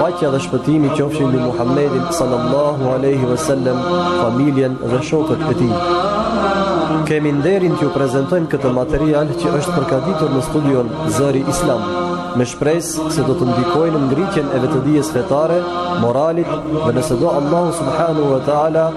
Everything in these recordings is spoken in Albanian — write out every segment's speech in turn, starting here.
Paqja dhe shpëtimi qofshin mbi Muhammedin sallallahu alaihi wasallam, familjen dhe shokët e tij. Kemi nderin t'ju prezantojmë këtë material që është përgatitur në studion Zëri Islam, me shpresë se do të ndikojë në ngritjen e vetëdijes fetare, moralit dhe nëse do Allahu subhanahu wa taala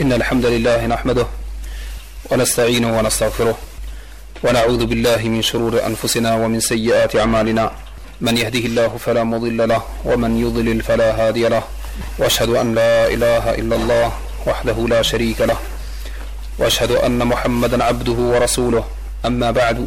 إن الحمد لله نحمده ونستعينه ونستغفره ونعوذ بالله من شرور أنفسنا ومن سيئات أعمالنا من يهده الله فلا مضل له ومن يضلل فلا هادي له واشهد ان لا اله الا الله وحده لا شريك له واشهد ان محمدا عبده ورسوله اما بعد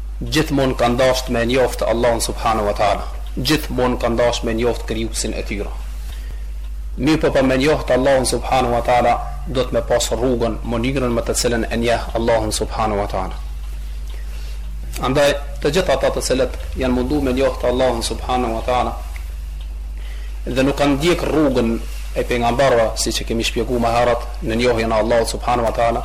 Gjithmonë kanë dashtë me e njoftë Allahun Subhanu wa Ta'ala. Gjithmonë kanë dashtë me njoftë Krijuesin e tyre. Mirëpo për me njoftë Allahun Subhanu wa Ta'ala duhet me pasë rrugën, mënyrën me të cilën e njeh Allahun Subhanu wa Ta'ala. Andaj, të gjithë ata të cilët janë mundu me njoftë Allahun Subhanu wa Ta'ala dhe nuk kanë ndjekë rrugën e pejgamberëve, siç e kemi shpjegu më herët, në njohjen e Allahut subhanahu wa taala,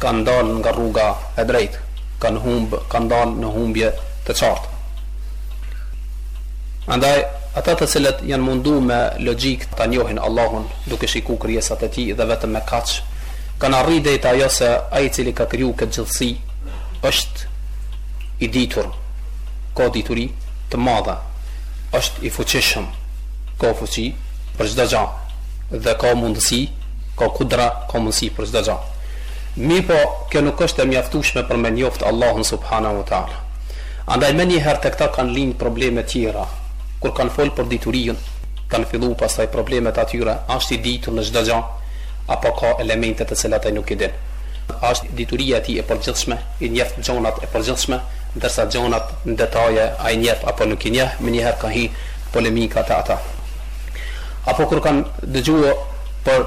kanë dalë nga rruga e drejtë. kanë humbë, kanë dalë në humbje të qartë. Andaj, ata të cilët janë mundu me logjikë ta njohin Allahun duke shiku krijesat e Tij dhe vetëm me kaq, kanë arri deri te ajo se Ai i cili ka kriju këtë gjithësi është i ditur, ka dituri të madhe, është i fuqishëm, ka fuqi për çdo gjë dhe ka mundësi, ka kudra, ka mundësi për çdo gjë. Mirëpo, kjo nuk është e mjaftueshme për me njoftë Allahun subhanahu wa ta'ala. Andaj menjëherë tek ta kanë lind probleme tjera. Kur kanë folë për diturinë, kanë fillu pastaj problemet atyre, a është i ditur në çdo gjë, apo ka elemente të cilat ai nuk i din. A është dituria e tij e përgjithshme, i njeh gjonat e përgjithshme, ndërsa gjonat në detaje a i njeh apo nuk i njeh, menjëherë ka hi polemika te ata. Apo kur kanë dëgjue për.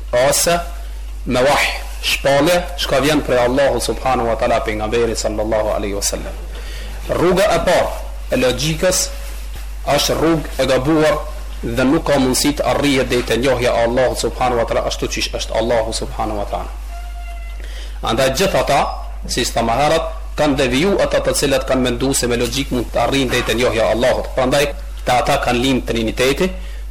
Ose me wahj, shpallje, çka vjen prej Allahut subhanahu wa ta'ala pejgamberit sallallahu alejhi wa sallam. Rruga e parë e logjikës është rrugë e gabuar dhe nuk ka mundësi të arrihet deri te njohja e Allahut subhanahu wa ta'ala ashtu siç është Allahu subhanahu wa ta'ala. Andaj gjithë ata, siç thashë më herët, kanë deviju ata të cilët kanë mendu se me logjikë mund të arrijnë deri te njohja e Allahut. Prandaj te ata kanë lind Triniteti,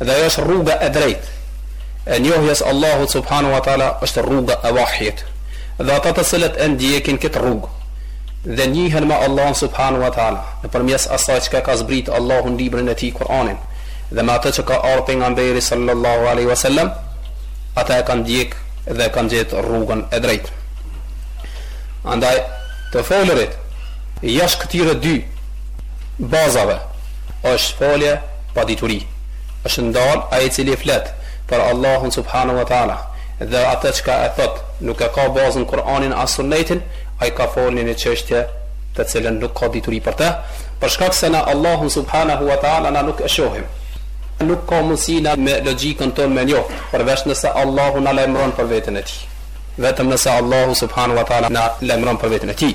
dhe ajo është rruga e drejtë e njohjes Allahut subhanu wa taala është rruga e vahjit dhe ata të cilët e ndjekin këtë rrugë dhe njihen me Allahun subhanu wa taala nëpërmjes asaj çka ka zbritë Allahu në librin e tij Kur'anin dhe me atë që ka ardhur pejgamberi sallallahu alaihi wasallam ata e kanë ndjek dhe kanë gjetë rrugën e drejtë andaj të folurit jashtë këtyre dy bazave është folje pa dituri, është ndalë ai i cili flet për Allahun subhanahu wa ta'ala dhe atë çka e thotë nuk e ka bazë në Kur'anin a Sunnetin, ai ka folë ni çështje të cilën nuk ka dituri për të, për shkak se na Allahun subhanahu wa ta'ala na nuk e shohim. Nuk ka mundësi na me logjikën tonë me njoftë, përveç nëse Allahu na lajmëron për veten e Tij. Vetëm nëse Allahu subhanahu wa ta'ala na lajmëron për veten e Tij.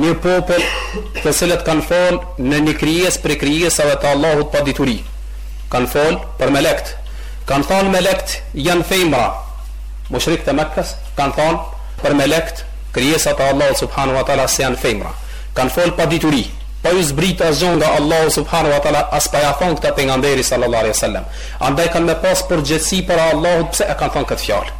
Një popull të cilët kanë fol në një krijesë prej krijesave të Allahut pa dituri, kanë fol për melektë, kanë thanë melektë janë femra, mushrikët e Mekës kanë thanë për melektë, krijesat e Allahut subhanahu wa taala se janë femra, kanë fol pa dituri, pa iu zbrit asgjë nga Allahu subhanahu wa taala, as pa ia thanë këtë pejgamberi sallallahu alaihi wasallam, andaj kanë me pas përgjegjësi para Allahut pse e kanë thanë këtë fjalë.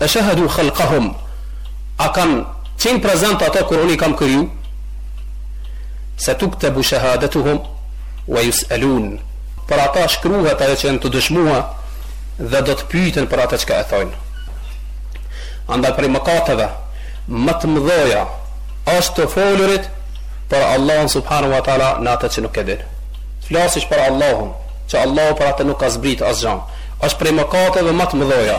E shehidu khalqahum, a kanë qenë prezent ata kur unë i kam krijue? Setuktebu shahadetuhum wa jus'elun, për ata shkruhet ajo që janë tu dëshmue, dhe do të pyjten për atë çka e thojnë. Andaj prej mëkateve ma të mëdhaja është të folurit për Allahun subhanahu wa ta'ala në atë që nuk e din. T'flasish për Allahun, që Allahu për atë nuk ka zbrit asgja, është prej mëkateve ma të mëdhaja,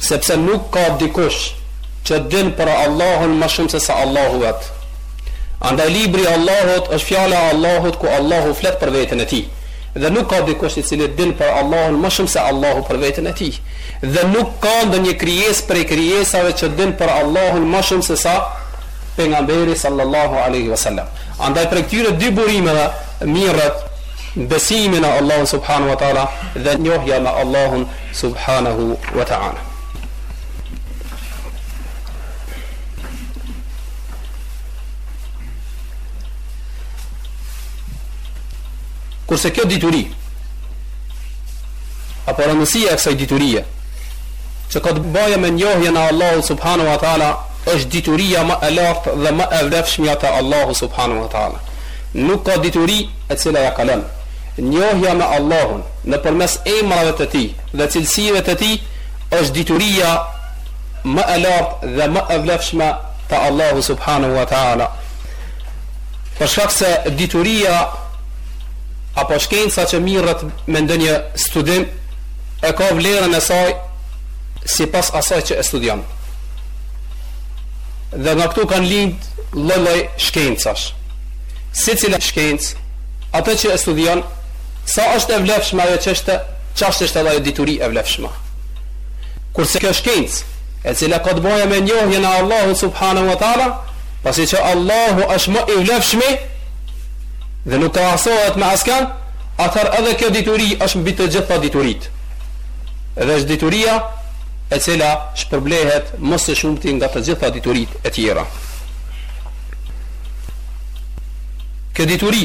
Sepse nuk ka dikush që din për Allahun më shumë sesa Allahu vet. Andaj libri i Allahut është fjala e Allahut ku Allahu flet për veten e tij. Dhe nuk ka dikush i cili din për Allahun më shumë se Allahu për veten e tij. Dhe nuk ka ndonjë krijesë prej krijesave që din për Allahun më shumë sesa pejgamberi sallallahu alaihi wasallam. Andaj prej këtyre dy burimeve mirret besimi në Allahun subhanahu wa taala dhe njohja me Allahun Subhanahu wa ta'ala. Kurse kjo dituri apo rëndësia e kësaj diturie që ka të bëjë me njohjen e Allahut subhanahu wa taala është dituria më e lartë dhe më e vlefshmja te Allahu subhanahu wa taala. Nuk ka dituri e cila ia kalon. Njohja me Allahun Nëpërmes emrave të Tij dhe cilësive të Tij është dituria më e lartë dhe më e vlefshme te Allahu subhanehu ua teala. Për shkak se dituria apo shkenca që mirret me ndonjë studim e ka vlerën e saj sipas asaj që e studion. Dhe nga këtu kanë lind lloj-lloj shkencash. Secila shkencë atë që e studion Sa është e vlefshme ajo çështje, ashtu është edhe ajo dituri e vlefshme. Kurse kjo shkencë, e cila ka të bëjë me njohjen e Allahut subhanahu wa taala, pasi që Allahu është më i vlefshmi dhe nuk krahasohet me askën, atëherë edhe kjo dituri është mbi të gjitha dituritë. Dhe është dituria e cila shpërblehet më së shumti nga të gjitha dituritë e tjera. Kjo dituri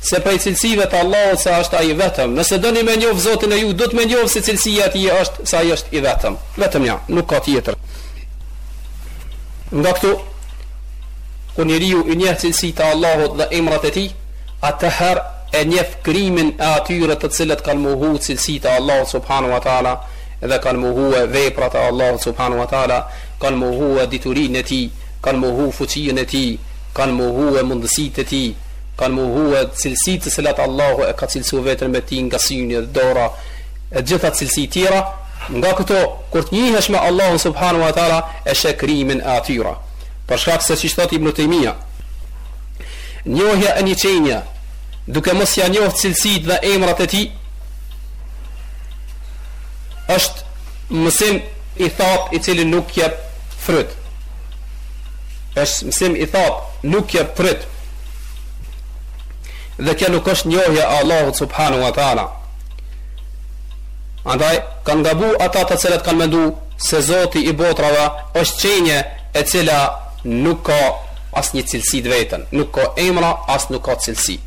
se prej cilësive të Allahut se është Ai i vetëm. Nëse doni me njoft Zotin e juj, duhet me njoft se cilësia e Tij është se Ai është i vetëm. Vetëm Ai, nuk ka tjetër. Nga këtu, kur njeriu i njeh cilësitë e Allahut dhe emrat e Tij, atëherë e njeh krimin e atyre të cilët kanë mohu cilësitë e Allahut subhanahu wa taala dhe kanë mohu veprat e Allahut subhanahu wa taala, kanë mohu diturinë e Tij, kanë mohu fuqinë e Tij, kanë mohu mundësitë e Tij. kanë mohue cilësitë të cilat Allahu e ka cilësu vetën me to nga syni dhe dora e gjitha cilësi tjera nga këto kur të njihesh me Allahu subhanu wa tala e sheh krimin e atyre për shkak se siç thotë Ibn Tejmija njohja e një qenie duke mos ia njohë cilësitë dhe emrat e tij është mësim i thatë i cili nuk jep fryt është mësim i thatë nuk jep fryt Dhe kjo nuk është njohja e Allahut subhanahu wa taala. Andaj kanë gabu ata të cilët kanë mendu se Zoti i botrave është qenie e cila nuk ka as një cilësi të vetën, nuk ka emra, as nuk ka cilësi.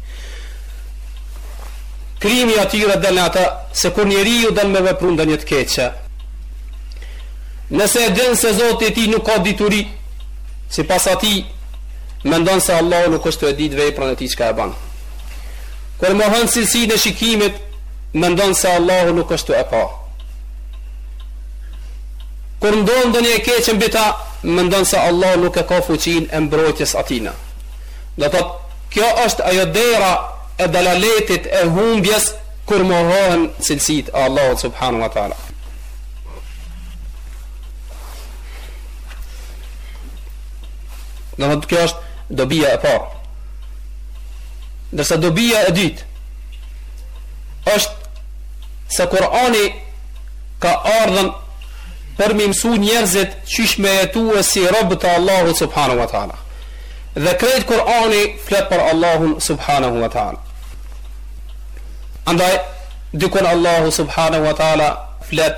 Krimi atyre deri në atë se kur njeriu don me vepru ndonjë të keqe, nëse e dinë se Zoti i tij nuk ka dituri, sipas atij Mendon se Allahu nuk është tu e ditë veprën e tij çka e bën. Kur mohon cilësinë e shikimit, mendon se Allahu nuk është tu e pa. Kur ndodh ndonjë e keqe mbi ta, mendon se Allahu nuk e ka fuqinë e mbrojtjes atina. Domethënë kjo është ajo dera e dalaletit e humbjes kur mohohen cilësitë e Allahut subhanahu wa taala. Domethënë kjo është dobia e parë. Ndërsa dobia e dytë është se Kur'ani ka ardhën për mi mësu njerëzit qysh me jetue si robë të Allahu subhanu wa ta'ala. Dhe krejt Kur'ani flet për Allahun subhanu wa ta'ala. Andaj, dikun Allahu subhanu wa ta'ala flet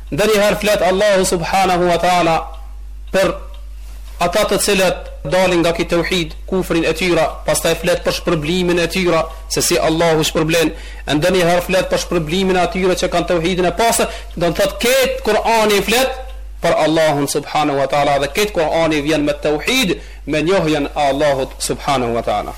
Ndonjëherë flet Allahu subhanahu wa ta'ala për ata të cilët dalin nga ky tauhid, kufrin e tyre, pastaj flet për shpërblimin e tyre, se si Allahu shpërblen, e ndonjëherë flet për shpërblimin e atyre që kanë tauhidin e pastër, do të thotë krejt Kur'ani flet për Allahun subhanahu wa ta'ala dhe krejt Kur'ani vjen me tauhid, me njohjen e Allahut subhanahu wa ta'ala.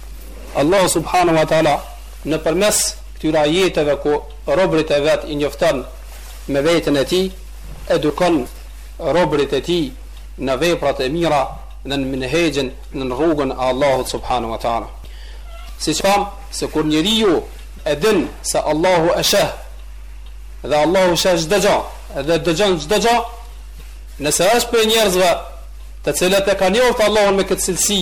Allahu subhanahu wa taala nëpërmes këtyre ajeteve ku robërit e vet i njofton me veten e tij, edukon robërit e tij në veprat e mira dhe në minhexhin në rrugën e Allahut subhanahu wa taala. Siç thamë, se kur njeriu e din se Allahu e sheh dhe Allahu sheh çdo gjë dhe dëgjon çdo gjë, nëse është prej njerëzve të cilët e kanë njoft Allahun me këtë cilësi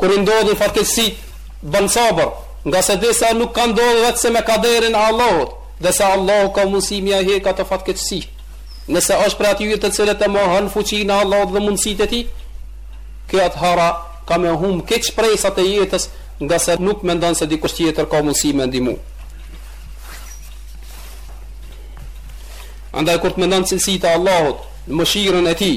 Kur i ndodhin fatkeqësitë, bën sabër, nga se di se nuk ka ndodh vetëm se me kaderin e Allahut, dhe se Allahu ka mundësi mja hek ato fatkeqësi. Nëse është prej atyre të cilët e mohon fuqinë e Allahut dhe mundësitë e tij, ky atëherë ka me humb krejt shpresat e jetës, nga se nuk mendon se dikush tjetër ka mundësi me ndihmu. Andaj kur të mendon cilësitë e Allahut, mëshirën e tij,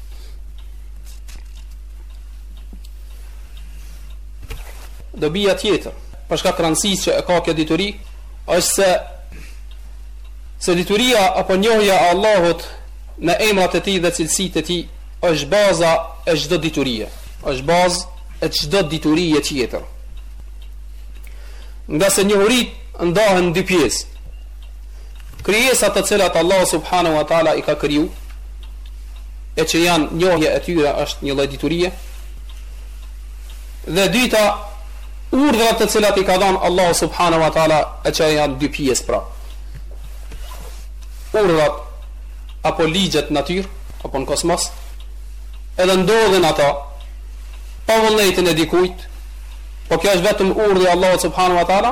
Dobija tjetër, për shkak të rëndësisë që e ka kjo dituri, është se se dituria apo njohja e Allahut në emrat e tij dhe cilësitë e tij është baza e çdo diturie, është bazë e çdo diturie tjetër. Nga se njohuritë ndahen në dy pjesë. Krijesat të cilat Allahu subhanahu wa taala i ka kriju e që janë njohja e tyre është një lloj diturie. Dhe dyta urdhrat të cilat i ka dhënë Allahu subhanahu wa taala e që janë dy pjesë pra. Urdhrat apo ligjet n'natyrë apo në kosmos edhe ndodhin ata pa vullnetin e dikujt po kjo është vetëm urdhri i Allahut subhanahu wa taala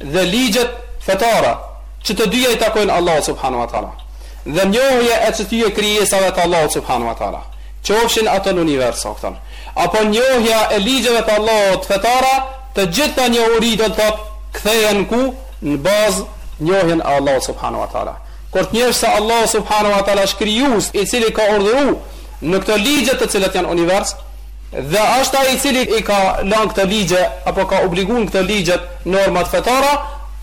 dhe ligjet fetare që të dyja i takojnë Allahut subhanahu wa taala dhe njohja e këtyre krijesave të Allahut subhanahu wa taala qofshin ato në univers a kupton apo njohja e ligjeve të Allahut fetare të gjitha njohuritë do të thotë kthehen ku në bazë njohjen e Allahut subhanahu wa taala kur të njohësh se Allahu subhanahu wa taala është krijues i cili ka urdhëru në këto ligje të cilat janë n'univers Dhe është ai i cili i ka lanë këto ligje apo ka obligun këto ligjet normat fetara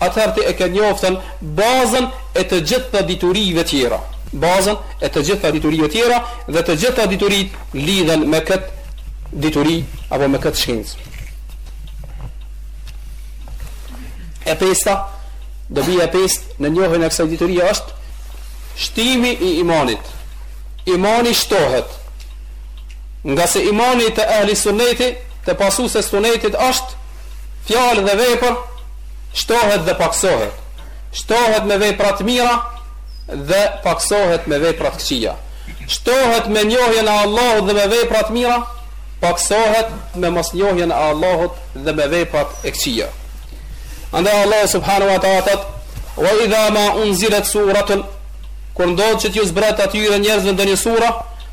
atëherë ti e ke njoftën bazën e të gjith diturive tjera bazën e të gjith diturive tjera dhe të gjitha dituritë lidhen me këtë dituri apo me këtë shkencë e pesta dobi e pest në njohjen e kësaj diturie është shtimi i imanit imani shtohet Ngase imani te ahli sunneti, te pasuesit e sunetit është, fjalë dhe vepër, shtohet dhe paksohet, shtohet me vepra të mira dhe paksohet me vepra të këqija, shtohet me njohjen e Allahut dhe me vepra të mira, paksohet me mos njohjen e Allahut dhe me veprat e këqija. Andaj Allahu subhanahu wa taala thot: "Wa idha ma unzilet suratun" Kur ndodh që t'ju zbret atyre njerëzve ndonjë sure,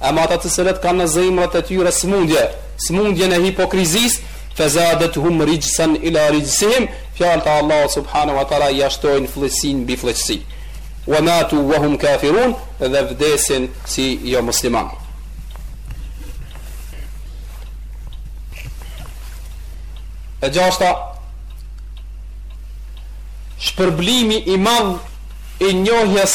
Ama ata të cilët kanë në zemrat e tyre sëmundje, sëmundjen e hipokrizisë, fezadet'hum rijsan ila rijsihim, fjalët e Allahut subhanahu wa taala ia shtojnë flliqësinë mbi flliqësi. Wa matu wa hum kafirun, dhe vdesin si jomuslimanë. E gjashta Shpërblimi i madh i njohjes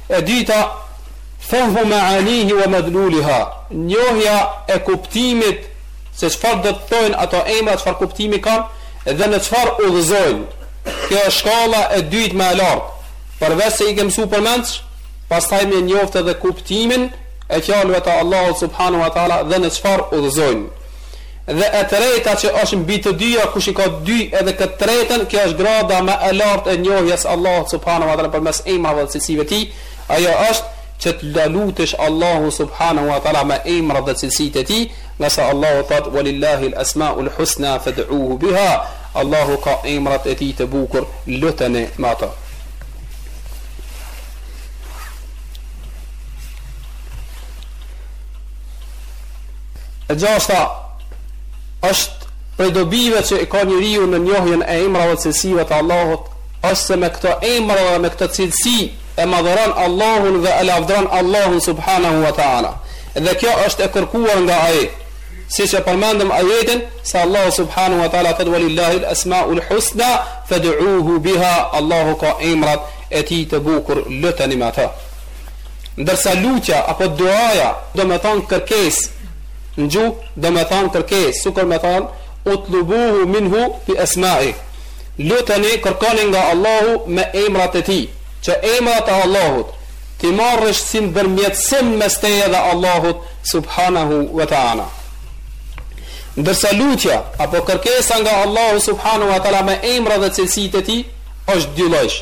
E dyta, Fehmu ma'anihi wa madluliha, njohja e kuptimit se çfarë do të thojnë ato emra, çfarë kuptimi kanë dhe në çfarë udhëzojnë. Kjo është shkalla e dytë më e lartë. Përveç se i ke mësuar përmendsh, pastaj me njoftë edhe kuptimin e fjalëve të Allahut subhanahu wa taala dhe në çfarë udhëzojnë. Dhe e treta që është mbi të dyja kush i ka dy edhe këtë tretën kjo është grada më e lartë e njohjes Allahut subhanahu wa taala përmes emrave dhe cilësive të tij ajo është që ta lutesh Allahun subhanahu wa taala me emrat dhe cilësitë e tij ngase Allahu thotë walillahi al asmaul husna fad'uhu biha Allahu ka emrat e tij të bukur luteni me ato E gjashta, është prej dobive që i ka njeriu në njohjen e emrave dhe cilësive të Allahut, është se me këto emra dhe me këto cilësi e madhëron Allahun dhe e lavdron Allahun subhanahu wa taala. Dhe kjo është e kërkuar nga ai. Siç e përmendëm ajetin se Allahu subhanahu wa taala thotë walillahi al-asmaul husna fad'uuhu biha. Allahu ka emrat e tij të bukur, luteni me ato. Ndërsa lutja apo duaja do me thonë kërkesë Në gjuhë do me thonë kërkesë Sikur me thonë Utlubuhu minhu bi esmaihi Luteni kërkoni nga Allahu me emrat e tij Që emrat e Allahut T'i marrësh si ndërmjetësim mes teje dhe Allahut Subhanahu wa ta'ala Ndërsa lutja apo kërkesa nga Allahu Subhanahu wa ta'ala me emrat dhe cilësitë e tij është dy llojesh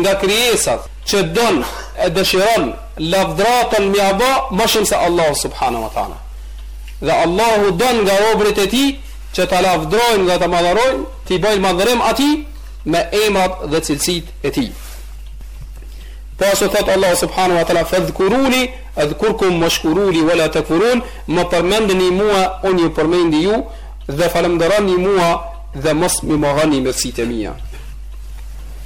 nga krijesat që don e dëshiron lavdëratën m'ia ba më shumë se Allahu subhanahu wa taala dhe Allahu don nga robërit e tij që ta lavdërojnë dhe ta madhërojnë t'i bëjnë madhërim atij me emrat dhe cilësitë e tij Po ashtu thotë Allahu subhanahu wa taala fadhkuruni adhkurkum washkuru li wala takfurun më përmendni mua unë ju përmendi ju dhe falënderoni mua dhe mos m'i mohoni mirësitë e mia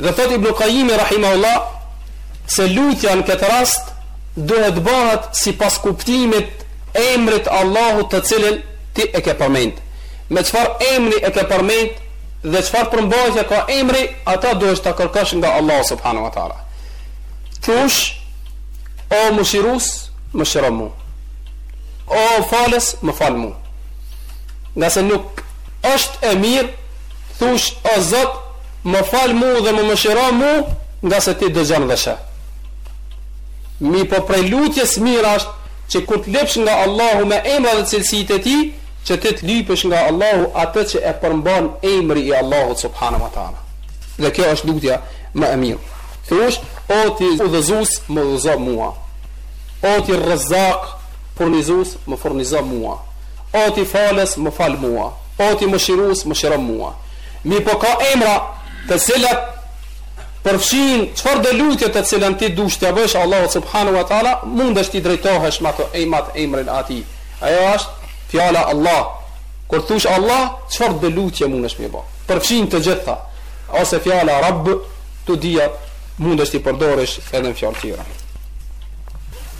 Dhe thotë Ibn Qayyim rahimahullah se lutja në këtë rast duhet të bëhet sipas kuptimit emrit të Allahut të cilin ti e ke përmend. Me çfarë emri e ke përmend dhe çfarë përmbajtje ka emri, ata duhet ta kërkosh nga Allahu subhanahu wa taala. Thush o mëshirues, mëshiro mu. O falës, më fal mu. Ngase nuk është e mirë Thush, O Zot, më fal mu dhe më mëshiro mu, ngase Ti dëgjon dhe sheh. Mirëpo prej lutjes së mirë është që kur të lypsh nga Allahu me emrat dhe cilësitë e Tij, që ti të lypësh nga Allahu atë që e përmban emri i Allahut subhanahu wa taala. Dhe kjo është lutja më e mirë. Thush, o ti udhëzues, më udhëzo mua. O ti Rrezak, furnizues, më furnizo mua. O ti falës, më fal mua. O ti mëshirues, mëshiro mua. Mirëpo ka emra të cilat përfshijnë çfarëdo lutje të cilën ti dush të bësh Allahut subhanahu wa taala, mundesh t'i drejtohesh me ato emrat e emrin e atij. Ajo është fjala Allah. Kur thush Allah, çfarëdo lutje mundesh me bë. Përfshin të gjitha. Ose fjala Rabb, të dyja mundesh t'i përdorësh edhe në fjalë tjera.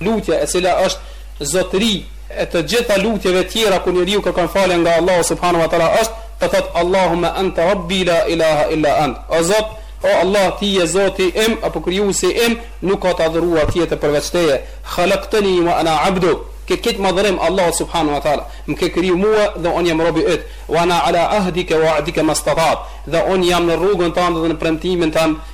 Lutja e cila është zotëri e të gjitha lutjeve tjera kur njeriu kërkon falje nga Allahu subhanu wa ta'la është të thotë Allahumma anta rabbi la ilaha illa ant o zot o Allah ti je zoti im apo krijuesi im nuk ka të adhuruar tjetër përveç teje khalaqtani wa ana abduke këtë madhërim Allahu subhanu wa ta'la më ke kriju mua dhe unë jam robi yt wa ana ala ahdike wa wa'dike mastata't dhe unë jam në rrugën tënde dhe në premtimin tënd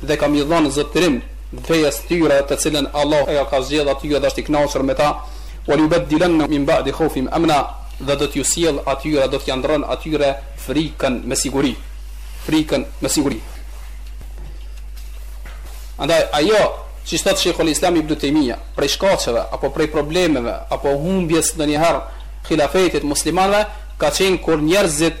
Dhe ka m'iu dhënë zotërim fejes tyre të cilën Allahu ja ka zgjedhë atyre dhe është i kënaqur me ta, Walayubaddilanna min ba'di khawfihim amna, dhe do t'iu sjellë atyre, do t'ia ndërrojnë atyre frikën me siguri. Frikën me siguri. Andaj ajo, siç thotë Sheikhul Islam Ibn Taymija, prej shkaqeve apo prej problemeve apo humbjes ndonjëherë khilafetit muslimanëve ka qenë kur njerëzit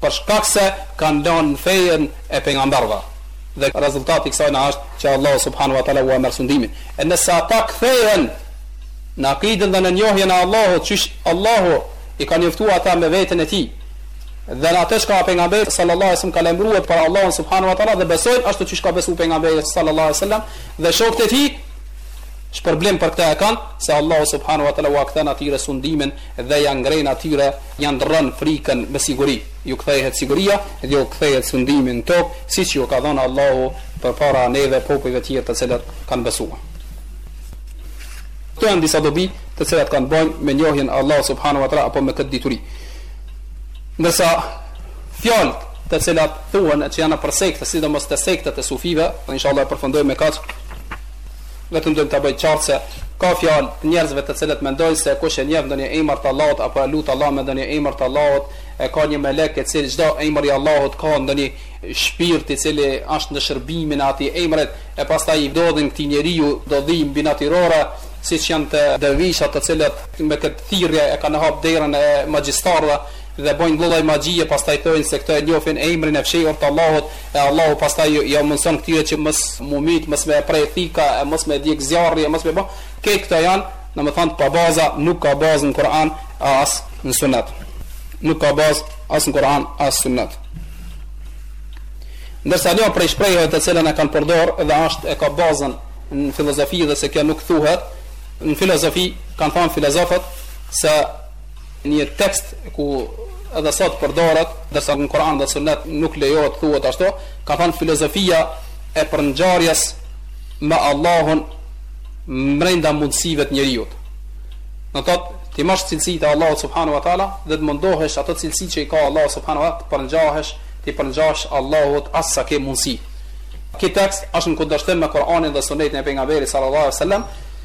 Për shkak se kanë lanë fejen e pejgamberëve. Dhe rezultati i kësajna është që Allahu subhanu wa ta'ala ua merr sundimin. E nëse ata kthehen në akiden dhe në njohjen e Allahut, qysh Allahu i ka njoftuar ata me veten e Tij, dhe në atë çka pejgamberi sallallahu alaihi wasallam ka lajmëruar për Allahun subhanu wa ta'ala dhe besojnë ashtu siç ka besuar pejgamberi sallallahu alaihi wasallam dhe shokët e tij, shpërblim për këtë e kanë se Allahu subhanu wa ta'ala ua kthen atyre sundimin dhe ja ngren atyre ja ndërron frikën me siguri ju kthehet siguria dhe ju kthehet sundimi në tokë siç ju ka dhënë Allahu përpara neve popujve tjerë të cilët kanë besuar këto janë disa dobi të cilat kanë të bëjnë me njohjen e Allahut subhanahu wa taala apo me këtë dituri ndërsa fjalët të cilat thuhen që janë për sektet sidomos te sektet e sufive inshallah e përfundojmë me kaq Vetëm dojmë ta bëjmë qartë se ka fjalë të njerëzve të cilët mendojnë se kush e njeh ndonjë emër të Allahut apo e lut Allahun me ndonjë emër të Allahut e ka një melek i cili çdo emër i Allahut ka ndonjë shpirt i cili është në shërbimin e atij emrit e pastaj i ndodhin këtij njeriu ndodhi mbinatyrore siç janë te dervishat të cilët me këtë thirrje e kanë hap derën e magjistarëve dhe bëjnë llojllojë magjie pastaj thojnë se këto e njofin emrin e fshehur të Allahut e Allahu pastaj ju a mundëson këtyre që mos mu myt mos me pre thika e mos me djeg zjarri e mos me bo krejt këto janë domethënë të pabaza nuk ka bazë në Kur'an e as në Sunet nuk ka bazë as në Kur'an as Sunet ndërsa një prej shprehjeve të cilën e kanë përdor dhe është e ka bazën në filozofi dhe se kjo nuk thuhet në filozofi kanë thënë filozofët se Një tekst ku edhe sot përdoret, ndërsa në Kur'an dhe Sunet nuk lejohet thuhet ashtu, kanë thënë filozofia e përngjarjes me Allahun mbrenda mundësive të njeriut. Do thotë t'i marrsh cilësit e Allahut subhanu wa ta'ala dhe të mundohesh ato cilësit që i ka Allahu subhanu wa ta'ala të përngjahesh, t'i përngjash Allahut aq sa ke mundësi. Ky tekst është në kundërshtim me Kur'anin dhe Sunetin e pejgamberit sallallahu alaihi wasallam,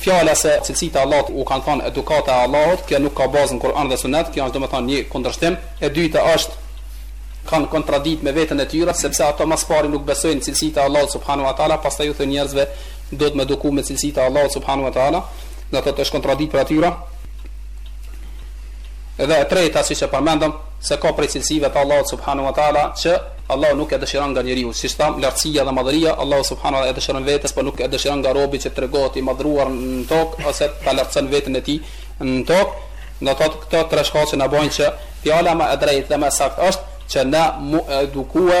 Fjala se cilësitë e Allahut u kanë thënë edukata e Allahut, kjo nuk ka bazë në Kur'an dhe Sunet, kjo është domethënë një kundërshtim. E dyta është kanë kontradiktë me veten e tyre, sepse ata më së pari nuk besojnë në cilësitë e Allahut subhanahu wa taala, pastaj u thonë njerëzve duhet me u eduku me cilësitë e Allahut subhanahu wa taala, do thotë është kontradiktë për atyra. Edhe e treta siç e përmendëm, se ka prej cilësive të Allahut subhanahu wa ta'ala që Allahu nuk e dëshiron nga njeriu, siç thamë, lartësia dhe madhëria, Allahu subhanahu wa ta'ala e dëshiron vetes, por nuk e dëshiron nga robi që të tregohet i madhëruar në tokë ose ta lartëson veten e tij në tokë, do të thotë këto tre shkaqe na bëjnë që fjala më e drejtë dhe më e saktë është që na me u edukue,